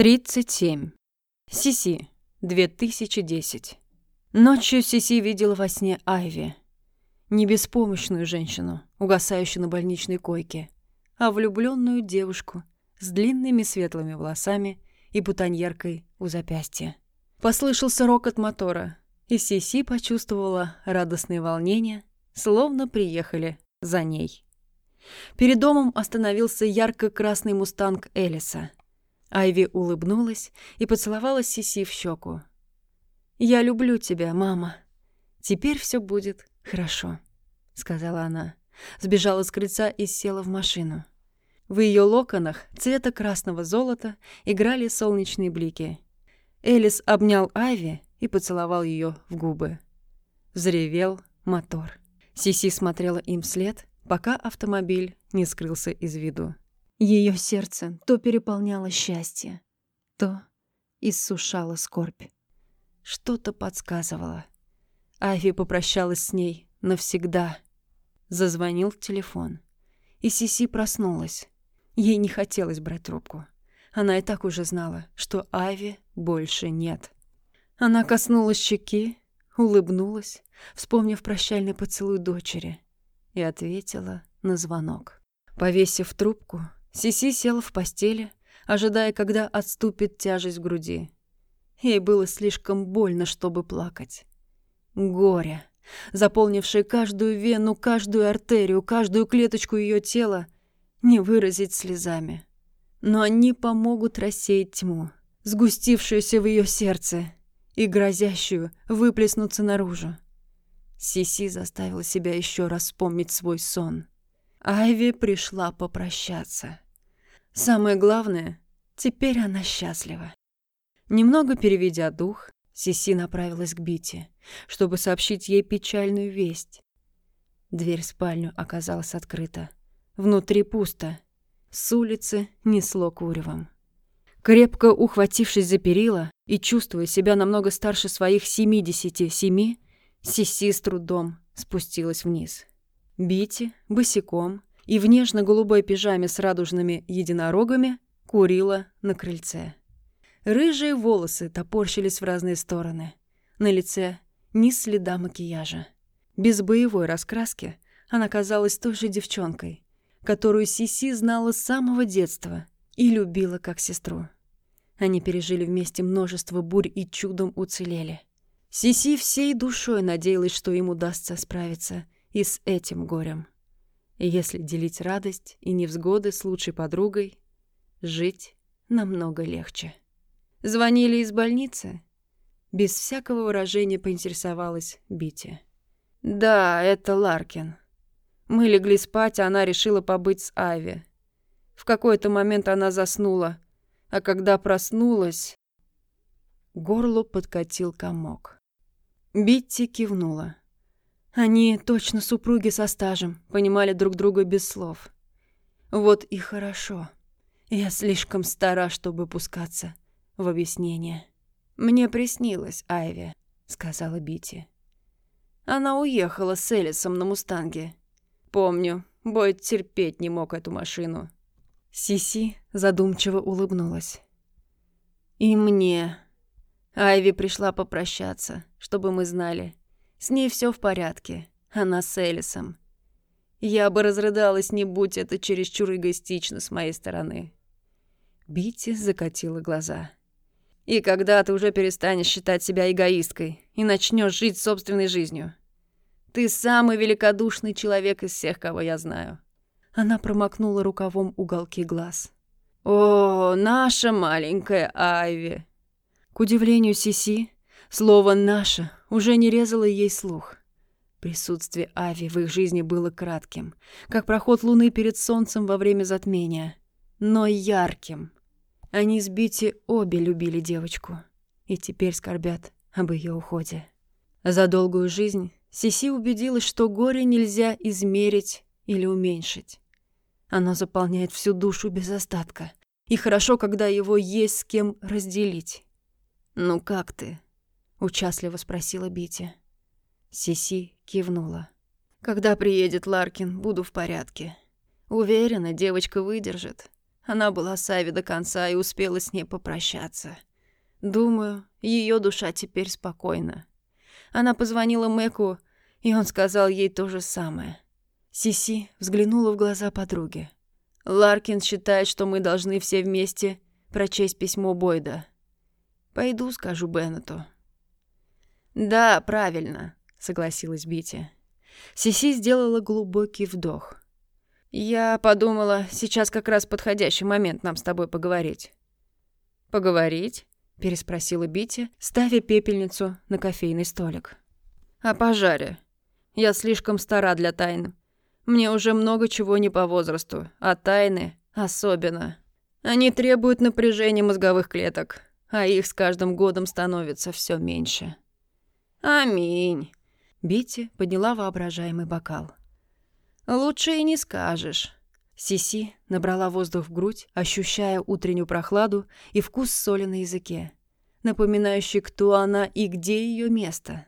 37. Сиси. 2010. Ночью Сиси видела во сне Айви. Не беспомощную женщину, угасающую на больничной койке, а влюбленную девушку с длинными светлыми волосами и бутоньеркой у запястья. Послышался рокот мотора, и Сиси почувствовала радостное волнение, словно приехали за ней. Перед домом остановился ярко-красный мустанг Элиса. Айви улыбнулась и поцеловала Сиси в щеку. «Я люблю тебя, мама. Теперь все будет хорошо», — сказала она. Сбежала с крыльца и села в машину. В ее локонах цвета красного золота играли солнечные блики. Элис обнял Айви и поцеловал ее в губы. Взревел мотор. Сиси смотрела им вслед, пока автомобиль не скрылся из виду. Ее сердце то переполняло счастье, то иссушало скорбь. Что-то подсказывало. Ави попрощалась с ней навсегда. Зазвонил телефон. И Сиси проснулась. Ей не хотелось брать трубку. Она и так уже знала, что Ави больше нет. Она коснулась щеки, улыбнулась, вспомнив прощальный поцелуй дочери, и ответила на звонок. Повесив трубку, Сиси села в постели, ожидая, когда отступит тяжесть груди. Ей было слишком больно, чтобы плакать. Горе, заполнившее каждую вену, каждую артерию, каждую клеточку ее тела, не выразить слезами. Но они помогут рассеять тьму, сгустившуюся в ее сердце и грозящую выплеснуться наружу. Сиси заставила себя еще раз вспомнить свой сон. Айви пришла попрощаться. Самое главное, теперь она счастлива. Немного переведя дух, Сиси направилась к Бите, чтобы сообщить ей печальную весть. Дверь в спальню оказалась открыта. Внутри пусто. С улицы несло куревом. Крепко ухватившись за перила и чувствуя себя намного старше своих 77, Сиси с трудом спустилась вниз. Бити, босиком и в нежно-голубой пижаме с радужными единорогами курила на крыльце. Рыжие волосы топорщились в разные стороны. На лице ни следа макияжа. Без боевой раскраски она казалась той же девчонкой, которую Сиси знала с самого детства и любила как сестру. Они пережили вместе множество бурь и чудом уцелели. Сиси всей душой надеялась, что им удастся справиться и с этим горем. И если делить радость и невзгоды с лучшей подругой, жить намного легче. Звонили из больницы? Без всякого выражения поинтересовалась Бити. «Да, это Ларкин. Мы легли спать, а она решила побыть с Ави. В какой-то момент она заснула, а когда проснулась...» Горло подкатил комок. Битти кивнула. Они точно супруги со стажем, понимали друг друга без слов. Вот и хорошо. Я слишком стара, чтобы пускаться в объяснение. «Мне приснилось, Айви», — сказала Бити. Она уехала с Элисом на «Мустанге». Помню, Бойд терпеть не мог эту машину. Сиси задумчиво улыбнулась. «И мне. Айви пришла попрощаться, чтобы мы знали. С ней все в порядке. Она с Элисом. Я бы разрыдалась, не будь это чересчур эгоистично с моей стороны. Бити закатила глаза. И когда ты уже перестанешь считать себя эгоисткой и начнешь жить собственной жизнью. Ты самый великодушный человек из всех, кого я знаю. Она промокнула рукавом уголки глаз. О, наша маленькая Айви. К удивлению Сиси, Слово «наше» уже не резало ей слух. Присутствие Ави в их жизни было кратким, как проход луны перед солнцем во время затмения, но ярким. Они с Бити обе любили девочку и теперь скорбят об ее уходе. За долгую жизнь Сиси убедилась, что горе нельзя измерить или уменьшить. Оно заполняет всю душу без остатка, и хорошо, когда его есть с кем разделить. «Ну как ты?» Участливо спросила Бити. Сиси кивнула. «Когда приедет Ларкин, буду в порядке. Уверена, девочка выдержит. Она была с Айви до конца и успела с ней попрощаться. Думаю, ее душа теперь спокойна. Она позвонила Мэку, и он сказал ей то же самое. Сиси взглянула в глаза подруги. Ларкин считает, что мы должны все вместе прочесть письмо Бойда. Пойду скажу Беннету. Да, правильно, согласилась Бити. Сиси сделала глубокий вдох. Я подумала, сейчас как раз подходящий момент нам с тобой поговорить. Поговорить? переспросила Бити, ставя пепельницу на кофейный столик. О пожаре. Я слишком стара для тайн. Мне уже много чего не по возрасту, а тайны особенно. Они требуют напряжения мозговых клеток, а их с каждым годом становится все меньше. Аминь. Бити подняла воображаемый бокал. Лучше и не скажешь. Сиси набрала воздух в грудь, ощущая утреннюю прохладу и вкус соли на языке, напоминающий, кто она и где ее место.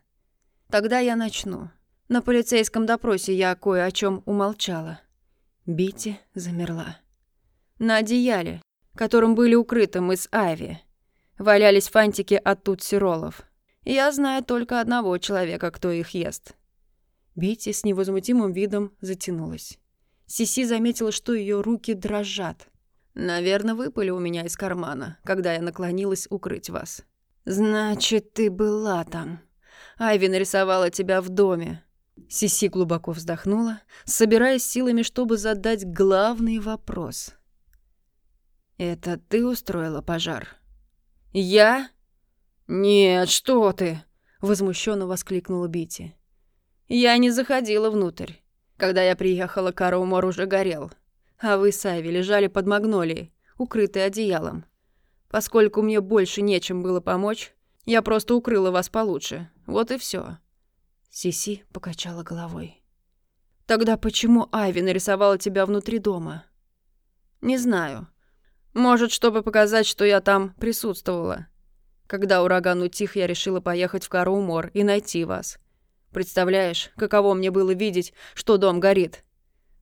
Тогда я начну. На полицейском допросе я кое о чем умолчала. Бити замерла. На одеяле, которым были укрыты мы с Ави, валялись фантики от тутсиролов. Я знаю только одного человека, кто их ест. Бити с невозмутимым видом затянулась. Сиси заметила, что ее руки дрожат. «Наверное, выпали у меня из кармана, когда я наклонилась укрыть вас». «Значит, ты была там. Айви нарисовала тебя в доме. Сиси глубоко вздохнула, собираясь силами, чтобы задать главный вопрос. «Это ты устроила пожар?» «Я?» «Нет, что ты!» — возмущенно воскликнула Бити. «Я не заходила внутрь. Когда я приехала, Караумор уже горел, а вы с Айви лежали под магнолией, укрытые одеялом. Поскольку мне больше нечем было помочь, я просто укрыла вас получше. Вот и все. Сиси покачала головой. «Тогда почему Айви нарисовала тебя внутри дома?» «Не знаю. Может, чтобы показать, что я там присутствовала. Когда ураган утих, я решила поехать в Караумор и найти вас. Представляешь, каково мне было видеть, что дом горит?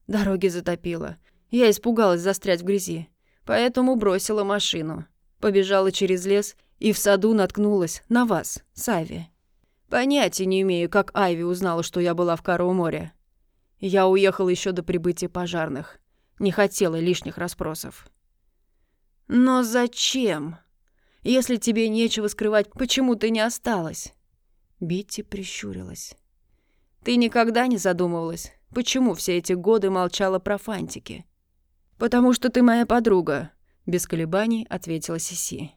Дороги затопило. Я испугалась застрять в грязи, поэтому бросила машину. Побежала через лес и в саду наткнулась на вас, Сави. Понятия не имею, как Айви узнала, что я была в Кароу-море. Я уехал еще до прибытия пожарных. Не хотела лишних расспросов. Но зачем? Если тебе нечего скрывать, почему ты не осталась? Битти прищурилась. Ты никогда не задумывалась, почему все эти годы молчала про фантики? Потому что ты моя подруга, без колебаний ответила Сиси.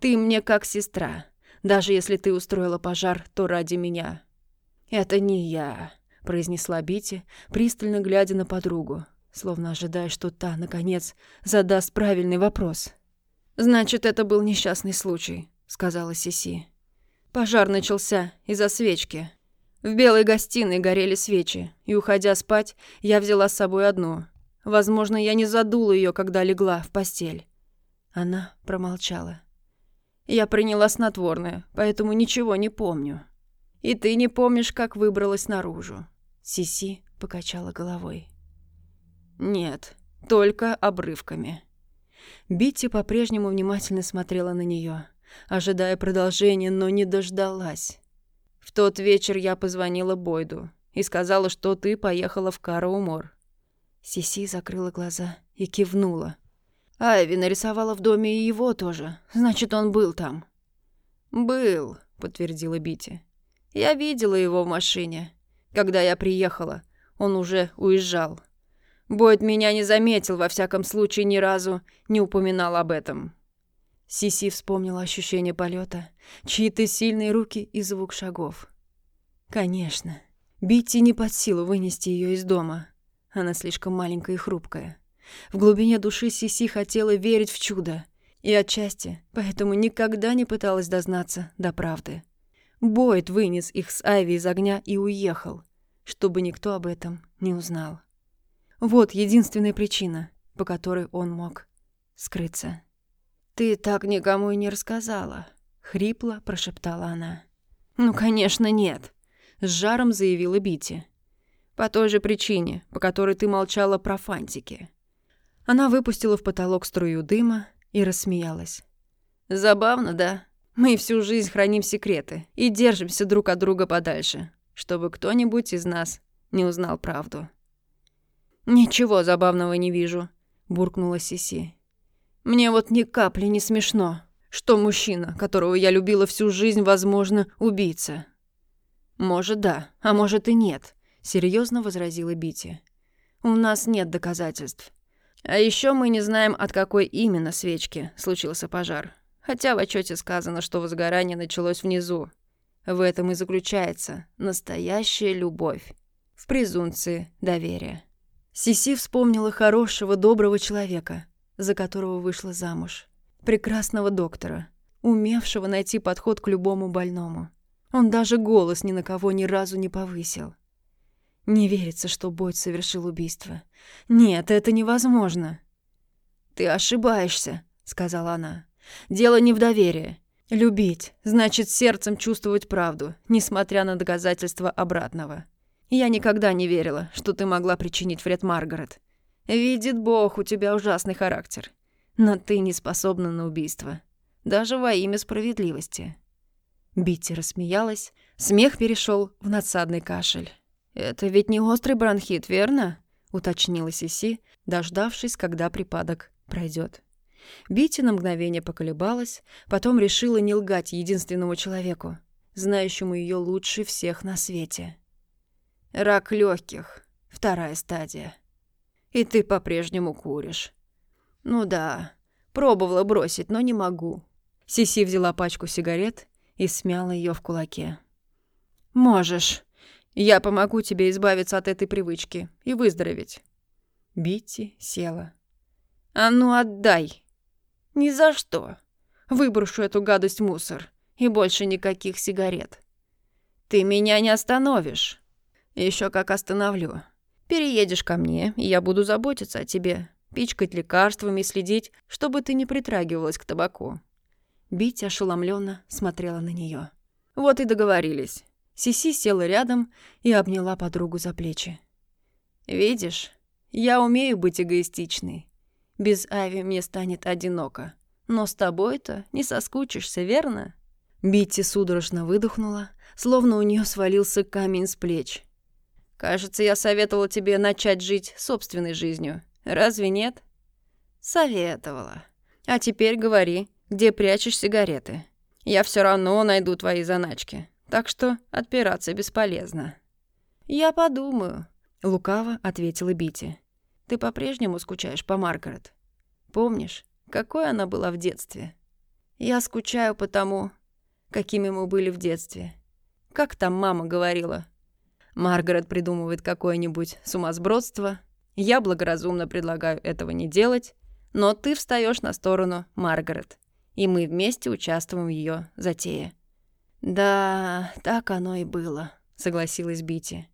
Ты мне как сестра. Даже если ты устроила пожар, то ради меня». «Это не я», — произнесла Бити, пристально глядя на подругу, словно ожидая, что та, наконец, задаст правильный вопрос. «Значит, это был несчастный случай», — сказала Сиси. Пожар начался из-за свечки. В белой гостиной горели свечи, и, уходя спать, я взяла с собой одну. Возможно, я не задула ее, когда легла в постель. Она промолчала. Я приняла снотворное, поэтому ничего не помню. И ты не помнишь, как выбралась наружу. Сиси покачала головой. Нет, только обрывками. Битти по-прежнему внимательно смотрела на нее, ожидая продолжения, но не дождалась. В тот вечер я позвонила Бойду и сказала, что ты поехала в Караумор. Сиси закрыла глаза и кивнула. Айви нарисовала в доме и его тоже. Значит, он был там. «Был», — подтвердила Бити. «Я видела его в машине. Когда я приехала, он уже уезжал. Бойд меня не заметил, во всяком случае, ни разу не упоминал об этом». Сиси вспомнила ощущение полета, чьи-то сильные руки и звук шагов. Конечно, Битти не под силу вынести ее из дома. Она слишком маленькая и хрупкая. В глубине души Сиси хотела верить в чудо. И отчасти поэтому никогда не пыталась дознаться до правды. Бойд вынес их с Айви из огня и уехал, чтобы никто об этом не узнал. Вот единственная причина, по которой он мог скрыться. «Ты так никому и не рассказала», — хрипло прошептала она. «Ну, конечно, нет», — с жаром заявила Бити. «По той же причине, по которой ты молчала про фантики. Она выпустила в потолок струю дыма и рассмеялась. «Забавно, да? Мы всю жизнь храним секреты и держимся друг от друга подальше, чтобы кто-нибудь из нас не узнал правду». «Ничего забавного не вижу», — буркнула Сиси. «Мне вот ни капли не смешно, что мужчина, которого я любила всю жизнь, возможно, убийца». «Может, да, а может и нет», — серьезно возразила Бити. «У нас нет доказательств. А еще мы не знаем, от какой именно свечки случился пожар. Хотя в отчете сказано, что возгорание началось внизу. В этом и заключается настоящая любовь. В презумпции доверия. Сиси вспомнила хорошего, доброго человека, за которого вышла замуж. Прекрасного доктора, умевшего найти подход к любому больному. Он даже голос ни на кого ни разу не повысил. Не верится, что Бойд совершил убийство. Нет, это невозможно. «Ты ошибаешься», — сказала она. «Дело не в доверии. Любить значит сердцем чувствовать правду, несмотря на доказательства обратного. Я никогда не верила, что ты могла причинить вред Маргарет. Видит Бог, у тебя ужасный характер. Но ты не способна на убийство. Даже во имя справедливости». Битти рассмеялась. Смех перешел в надсадный кашель. «Это ведь не острый бронхит, верно?» — уточнила Сиси, дождавшись, когда припадок пройдет. Бити на мгновение поколебалась, потом решила не лгать единственному человеку, знающему ее лучше всех на свете. «Рак легких, вторая стадия. И ты по-прежнему куришь». «Ну да, пробовала бросить, но не могу». Сиси взяла пачку сигарет и смяла ее в кулаке. «Можешь», я помогу тебе избавиться от этой привычки и выздороветь». Битти села. «А ну отдай!» «Ни за что. Выброшу эту гадость в мусор. И больше никаких сигарет. Ты меня не остановишь. Еще как остановлю. Переедешь ко мне, и я буду заботиться о тебе, пичкать лекарствами и следить, чтобы ты не притрагивалась к табаку». Битти ошеломленно смотрела на нее. «Вот и договорились. Сиси села рядом и обняла подругу за плечи. «Видишь, я умею быть эгоистичной. Без Ави мне станет одиноко. Но с тобой-то не соскучишься, верно?» Битти судорожно выдохнула, словно у нее свалился камень с плеч. «Кажется, я советовала тебе начать жить собственной жизнью. Разве нет?» «Советовала. А теперь говори, где прячешь сигареты. Я все равно найду твои заначки так что отпираться бесполезно». «Я подумаю», — лукаво ответила Бити. «Ты по-прежнему скучаешь по Маргарет? Помнишь, какой она была в детстве? Я скучаю по тому, какими мы были в детстве. Как там мама говорила? Маргарет придумывает какое-нибудь сумасбродство. Я благоразумно предлагаю этого не делать, но ты встаешь на сторону Маргарет, и мы вместе участвуем в ее затее. «Да, так оно и было», — согласилась Бити.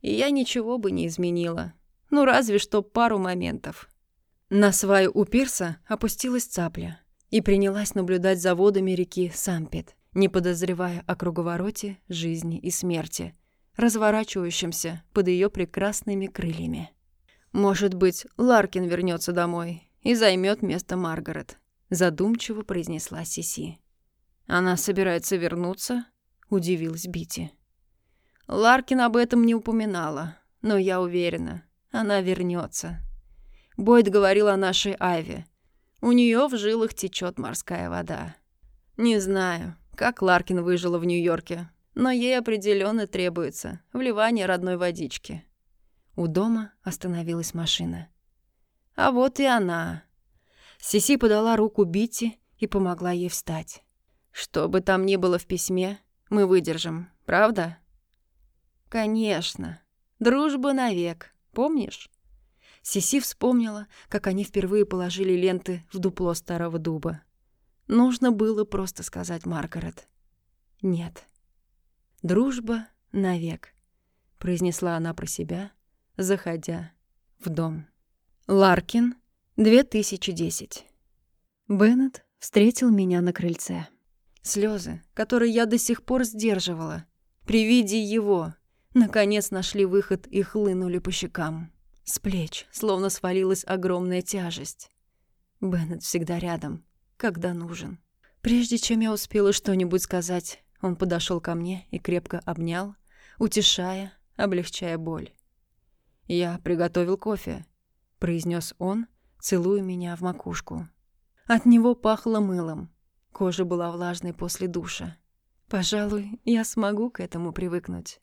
«И я ничего бы не изменила. Ну, разве что пару моментов». На сваю у пирса опустилась цапля и принялась наблюдать за водами реки Сампет, не подозревая о круговороте жизни и смерти, разворачивающемся под ее прекрасными крыльями. «Может быть, Ларкин вернется домой и займет место Маргарет», задумчиво произнесла Сиси. «Она собирается вернуться?» — удивилась Бити. Ларкин об этом не упоминала, но я уверена, она вернется. Бойд говорил о нашей Айве. У нее в жилах течет морская вода. Не знаю, как Ларкин выжила в Нью-Йорке, но ей определенно требуется вливание родной водички. У дома остановилась машина. А вот и она. Сиси подала руку Бити и помогла ей встать. Что бы там ни было в письме, мы выдержим, правда? Конечно. Дружба навек, помнишь? Сиси вспомнила, как они впервые положили ленты в дупло старого дуба. Нужно было просто сказать Маргарет. Нет. Дружба навек, произнесла она про себя, заходя в дом. Ларкин, 2010. Беннет встретил меня на крыльце. Слезы, которые я до сих пор сдерживала, при виде его, наконец нашли выход и хлынули по щекам. С плеч словно свалилась огромная тяжесть. Беннет всегда рядом, когда нужен. Прежде чем я успела что-нибудь сказать, он подошел ко мне и крепко обнял, утешая, облегчая боль. «Я приготовил кофе», — произнес он, целуя меня в макушку. От него пахло мылом. Кожа была влажной после душа. Пожалуй, я смогу к этому привыкнуть.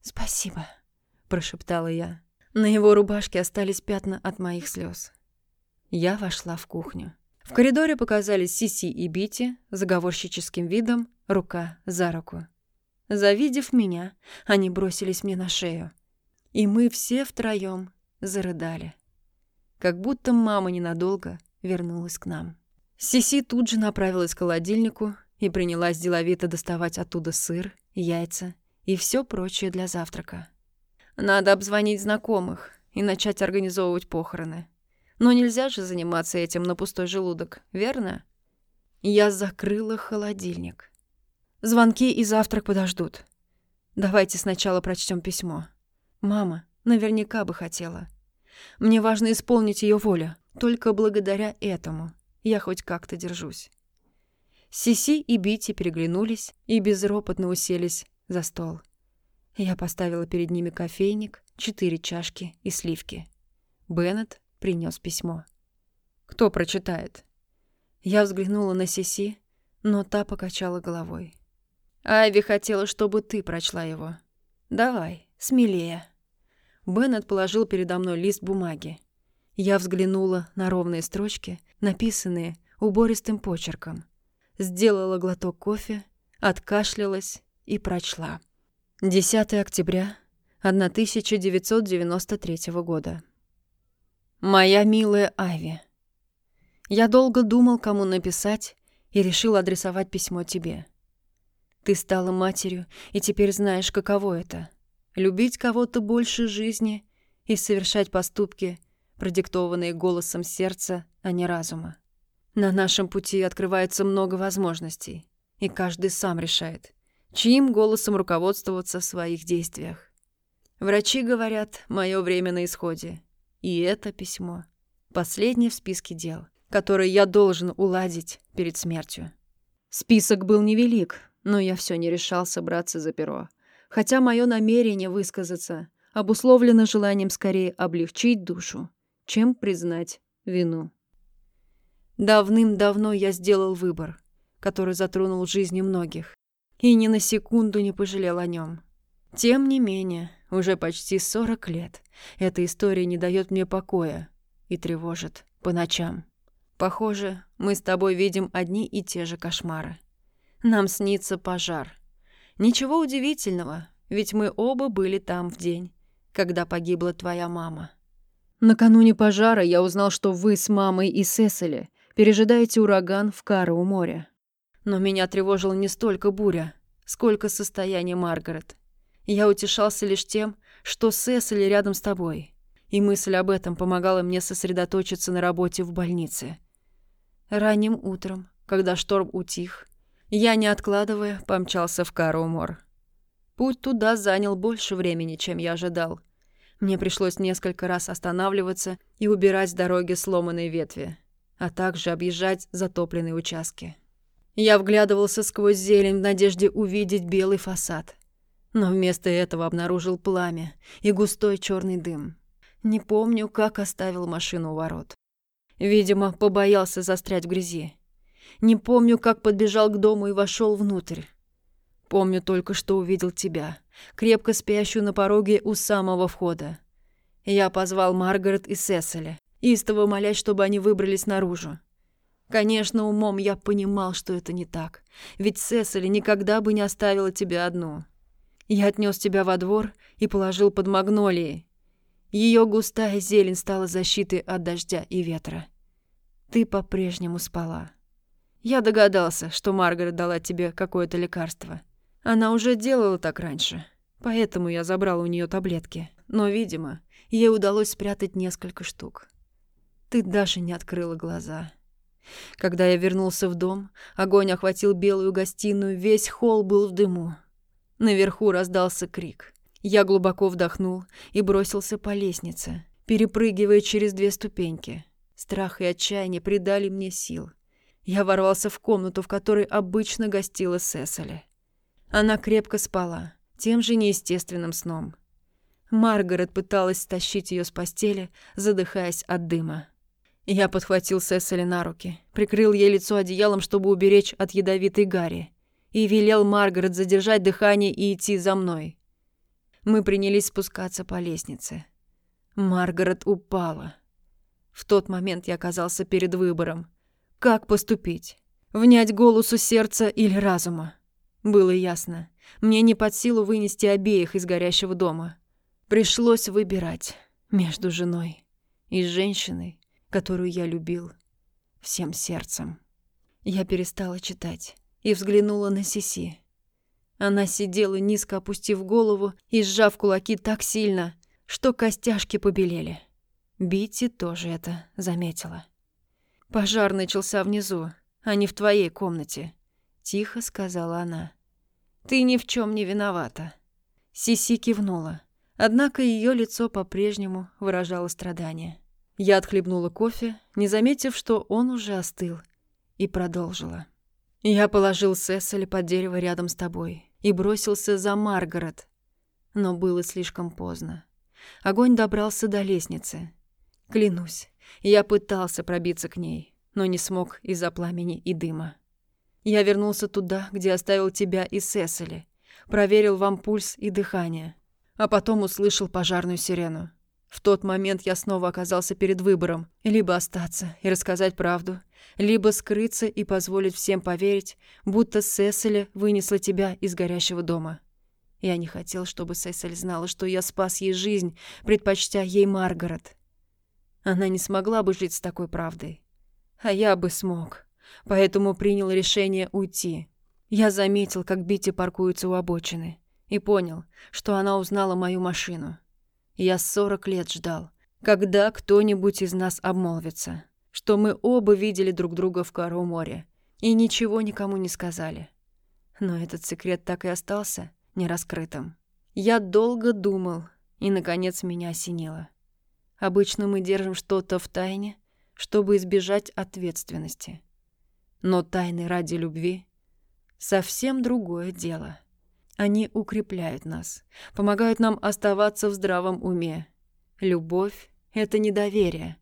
«Спасибо», — прошептала я. На его рубашке остались пятна от моих слез. Я вошла в кухню. В коридоре показались Сиси и Бити заговорщическим видом, рука за руку. Завидев меня, они бросились мне на шею. И мы все втроем зарыдали. Как будто мама ненадолго вернулась к нам. Сиси тут же направилась к холодильнику и принялась деловито доставать оттуда сыр, яйца и все прочее для завтрака. Надо обзвонить знакомых и начать организовывать похороны. Но нельзя же заниматься этим на пустой желудок, верно? Я закрыла холодильник. Звонки и завтрак подождут. Давайте сначала прочтем письмо. Мама наверняка бы хотела. Мне важно исполнить ее волю. Только благодаря этому я хоть как-то держусь. Сиси и Бити переглянулись и безропотно уселись за стол. Я поставила перед ними кофейник, четыре чашки и сливки. Беннет принес письмо. «Кто прочитает?» Я взглянула на Сиси, но та покачала головой. «Айви хотела, чтобы ты прочла его. Давай, смелее». Беннет положил передо мной лист бумаги. Я взглянула на ровные строчки, написанные убористым почерком. Сделала глоток кофе, откашлялась и прочла. 10 октября 1993 года. Моя милая Айви, я долго думал, кому написать, и решил адресовать письмо тебе. Ты стала матерью, и теперь знаешь, каково это — любить кого-то больше жизни и совершать поступки, продиктованные голосом сердца, а не разума. На нашем пути открывается много возможностей, и каждый сам решает, чьим голосом руководствоваться в своих действиях. Врачи говорят, мое время на исходе — и это письмо. Последнее в списке дел, которое я должен уладить перед смертью. Список был невелик, но я все не решался браться за перо. Хотя мое намерение высказаться обусловлено желанием скорее облегчить душу, чем признать вину. Давным-давно я сделал выбор, который затронул жизни многих, и ни на секунду не пожалел о нем. Тем не менее, уже почти 40 лет эта история не дает мне покоя и тревожит по ночам. Похоже, мы с тобой видим одни и те же кошмары. Нам снится пожар. Ничего удивительного, ведь мы оба были там в день, когда погибла твоя мама. Накануне пожара я узнал, что вы с мамой и Сесили пережидаете ураган в Кару море. Но меня тревожила не столько буря, сколько состояние Маргарет. Я утешался лишь тем, что Сесили рядом с тобой. И мысль об этом помогала мне сосредоточиться на работе в больнице. Ранним утром, когда шторм утих, я, не откладывая, помчался в Карумор. Путь туда занял больше времени, чем я ожидал. Мне пришлось несколько раз останавливаться и убирать с дороги сломанные ветви, а также объезжать затопленные участки. Я вглядывался сквозь зелень в надежде увидеть белый фасад но вместо этого обнаружил пламя и густой черный дым. Не помню, как оставил машину у ворот. Видимо, побоялся застрять в грязи. Не помню, как подбежал к дому и вошел внутрь. Помню только, что увидел тебя, крепко спящую на пороге у самого входа. Я позвал Маргарет и Сесили, истово молясь, чтобы они выбрались наружу. Конечно, умом я понимал, что это не так, ведь Сесили никогда бы не оставила тебя одну. Я отнес тебя во двор и положил под магнолией. Ее густая зелень стала защитой от дождя и ветра. Ты по-прежнему спала. Я догадался, что Маргарет дала тебе какое-то лекарство. Она уже делала так раньше, поэтому я забрал у нее таблетки. Но, видимо, ей удалось спрятать несколько штук. Ты даже не открыла глаза. Когда я вернулся в дом, огонь охватил белую гостиную, весь холл был в дыму. Наверху раздался крик. Я глубоко вдохнул и бросился по лестнице. перепрыгивая через две ступеньки. Страх и отчаяние придали мне сил. Я ворвался в комнату, в которой обычно гостила Сесали. Она крепко спала, тем же неестественным сном. Маргарет пыталась стащить ее с постели, задыхаясь от дыма. Я подхватил Сесали на руки, прикрыл ей лицо одеялом, чтобы уберечь от ядовитой гари, и велел Маргарет задержать дыхание и идти за мной. Мы принялись спускаться по лестнице. Маргарет упала. В тот момент я оказался перед выбором. Как поступить? Внять голосу сердца или разума? Было ясно. Мне не под силу вынести обеих из горящего дома. Пришлось выбирать между женой и женщиной, которую я любил всем сердцем. Я перестала читать и взглянула на Сиси. Она сидела, низко опустив голову и сжав кулаки так сильно, что костяшки побелели. Бити тоже это заметила. «Пожар начался внизу, а не в твоей комнате», — тихо сказала она. «Ты ни в чем не виновата». Сиси кивнула, однако ее лицо по-прежнему выражало страдание. Я отхлебнула кофе, не заметив, что он уже остыл, и продолжила. «Я положил Сесали под дерево рядом с тобой и бросился за Маргарет, но было слишком поздно. Огонь добрался до лестницы. Клянусь, я пытался пробиться к ней, но не смог из-за пламени и дыма. Я вернулся туда, где оставил тебя и Сесили, проверил вам пульс и дыхание, а потом услышал пожарную сирену. В тот момент я снова оказался перед выбором – либо остаться и рассказать правду, либо скрыться и позволить всем поверить, будто Сесили вынесла тебя из горящего дома. Я не хотел, чтобы Сесиль знала, что я спас ей жизнь, предпочтя ей Маргарет. Она не смогла бы жить с такой правдой. А я бы смог. Поэтому принял решение уйти. Я заметил, как Бити паркуется у обочины. И понял, что она узнала мою машину. Я сорок лет ждал, когда кто-нибудь из нас обмолвится, что мы оба видели друг друга в Кару море и ничего никому не сказали. Но этот секрет так и остался нераскрытым. Я долго думал, и, наконец, меня осенило. Обычно мы держим что-то в тайне, чтобы избежать ответственности. Но тайны ради любви — совсем другое дело. Они укрепляют нас, помогают нам оставаться в здравом уме. Любовь — это не доверие,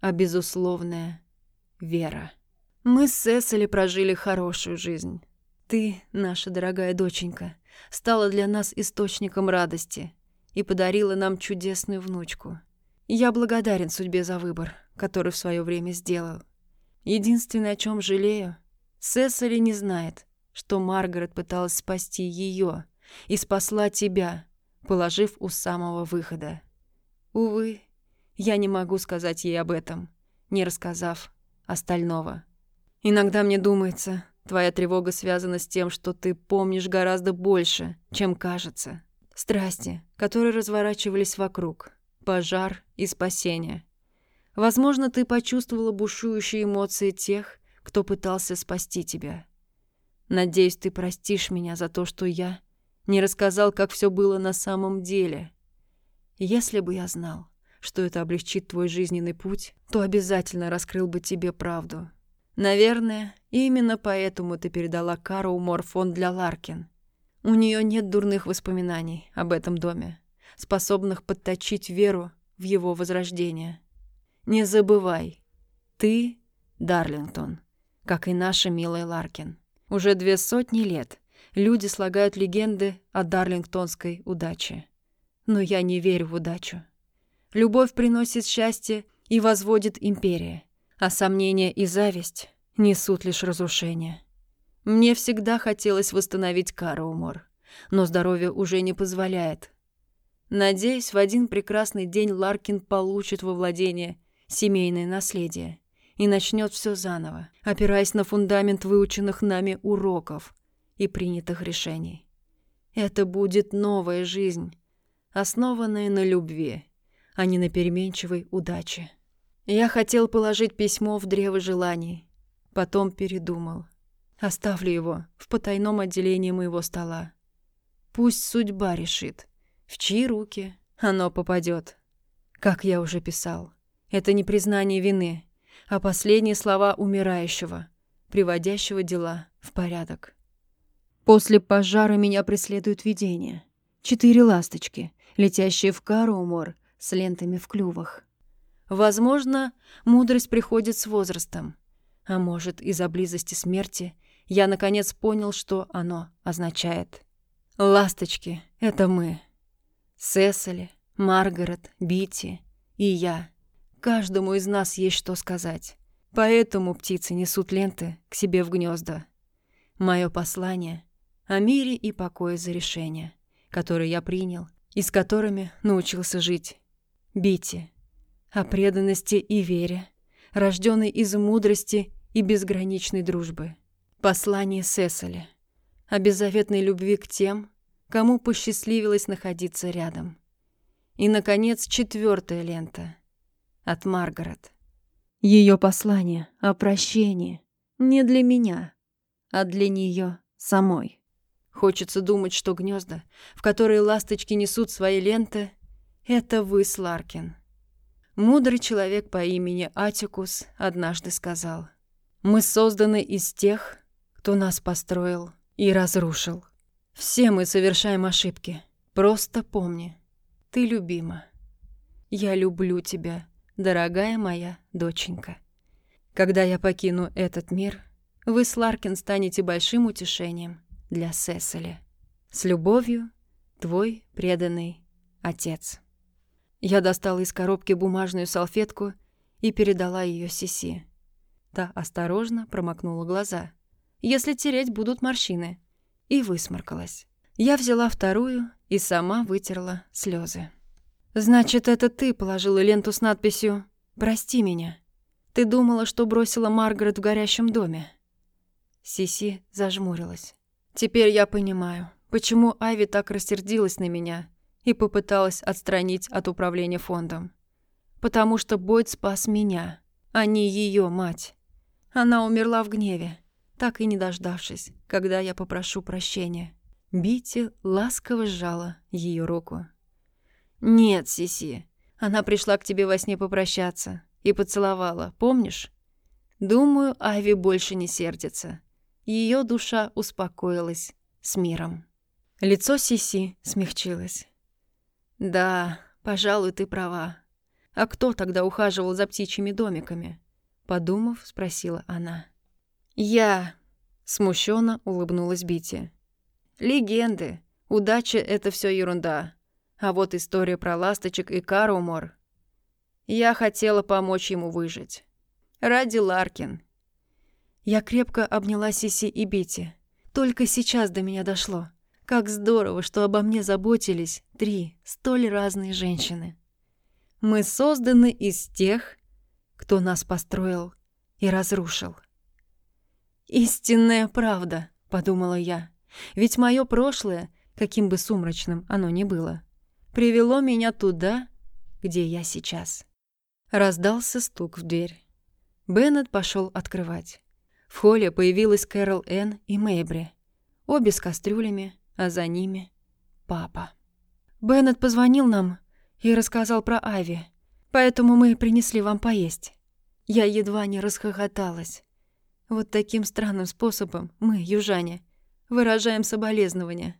а безусловная вера. Мы с Сесили прожили хорошую жизнь. Ты, наша дорогая доченька, стала для нас источником радости и подарила нам чудесную внучку — я благодарен судьбе за выбор, который в свое время сделал. Единственное, о чем жалею, Сесили не знает, что Маргарет пыталась спасти ее и спасла тебя, положив у самого выхода. Увы, я не могу сказать ей об этом, не рассказав остального. Иногда мне думается, твоя тревога связана с тем, что ты помнишь гораздо больше, чем кажется. Страсти, которые разворачивались вокруг, пожар и спасение. Возможно, ты почувствовала бушующие эмоции тех, кто пытался спасти тебя. Надеюсь, ты простишь меня за то, что я не рассказал, как все было на самом деле. Если бы я знал, что это облегчит твой жизненный путь, то обязательно раскрыл бы тебе правду. Наверное, именно поэтому ты передала Кару Морфон для Ларкин. У нее нет дурных воспоминаний об этом доме способных подточить веру в его возрождение. Не забывай, ты — Дарлингтон, как и наша милая Ларкин. Уже две сотни лет люди слагают легенды о дарлингтонской удаче. Но я не верю в удачу. Любовь приносит счастье и возводит империя, а сомнения и зависть несут лишь разрушение. Мне всегда хотелось восстановить Караумор, но здоровье уже не позволяет, Надеюсь, в один прекрасный день Ларкин получит во владение семейное наследие и начнет все заново, опираясь на фундамент выученных нами уроков и принятых решений. Это будет новая жизнь, основанная на любви, а не на переменчивой удаче. Я хотел положить письмо в древо желаний, потом передумал. Оставлю его в потайном отделении моего стола. Пусть судьба решит, в чьи руки оно попадет. Как я уже писал, это не признание вины, а последние слова умирающего, приводящего дела в порядок. После пожара меня преследуют видения. Четыре ласточки, летящие в Карумор с лентами в клювах. Возможно, мудрость приходит с возрастом. А может, из-за близости смерти я наконец понял, что оно означает. Ласточки — это мы. Сесали, Маргарет, Бити и я. Каждому из нас есть что сказать. Поэтому птицы несут ленты к себе в гнезда. Мое послание о мире и покое за решения, которые я принял и с которыми научился жить. Бити. О преданности и вере, рожденной из мудрости и безграничной дружбы. Послание Сесали. О беззаветной любви к тем, кому посчастливилось находиться рядом. И, наконец, четвертая лента. От Маргарет. Ее послание о прощении не для меня, а для нее самой. Хочется думать, что гнезда, в которые ласточки несут свои ленты, это вы, Сларкин. Мудрый человек по имени Атикус однажды сказал, «Мы созданы из тех, кто нас построил и разрушил. Все мы совершаем ошибки. Просто помни, ты любима. Я люблю тебя, дорогая моя доченька. Когда я покину этот мир, вы с Ларкин станете большим утешением для Сесили. С любовью, твой преданный отец. Я достала из коробки бумажную салфетку и передала ее Сиси. Та осторожно промокнула глаза. Если тереть будут морщины. И высморкалась. Я взяла вторую и сама вытерла слезы. «Значит, это ты положила ленту с надписью «Прости меня». Ты думала, что бросила Маргарет в горящем доме?» Сиси зажмурилась. «Теперь я понимаю, почему Айви так рассердилась на меня и попыталась отстранить от управления фондом. Потому что Бойд спас меня, а не ее мать. Она умерла в гневе, так и не дождавшись, когда я попрошу прощения. Бити ласково сжала ее руку. «Нет, Сиси, она пришла к тебе во сне попрощаться и поцеловала, помнишь? Думаю, Ави больше не сердится. Ее душа успокоилась с миром». Лицо Сиси смягчилось. «Да, пожалуй, ты права. А кто тогда ухаживал за птичьими домиками?» Подумав, спросила она. «Я...» — смущенно улыбнулась Бити. Легенды. Удача — это все ерунда. А вот история про ласточек и Карумор. Я хотела помочь ему выжить. Ради Ларкин. Я крепко обняла Сиси и Бити. Только сейчас до меня дошло. Как здорово, что обо мне заботились три столь разные женщины. Мы созданы из тех, кто нас построил и разрушил. «Истинная правда», — подумала я. Ведь мое прошлое, каким бы сумрачным оно ни было, привело меня туда, где я сейчас. Раздался стук в дверь. Беннет пошел открывать. В холле появилась Кэрол Энн и Мэйбри. Обе с кастрюлями, а за ними — папа. Беннет позвонил нам и рассказал про Ави, поэтому мы принесли вам поесть. Я едва не расхохоталась. Вот таким странным способом мы, южане, выражаем соболезнования.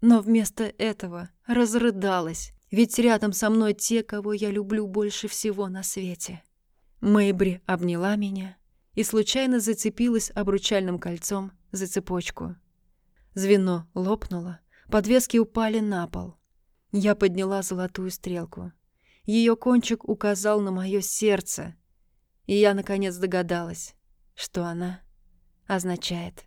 Но вместо этого разрыдалась, ведь рядом со мной те, кого я люблю больше всего на свете. Мэйбри обняла меня и случайно зацепилась обручальным кольцом за цепочку. Звено лопнуло, подвески упали на пол. Я подняла золотую стрелку. Ее кончик указал на мое сердце, и я наконец догадалась, что она означает.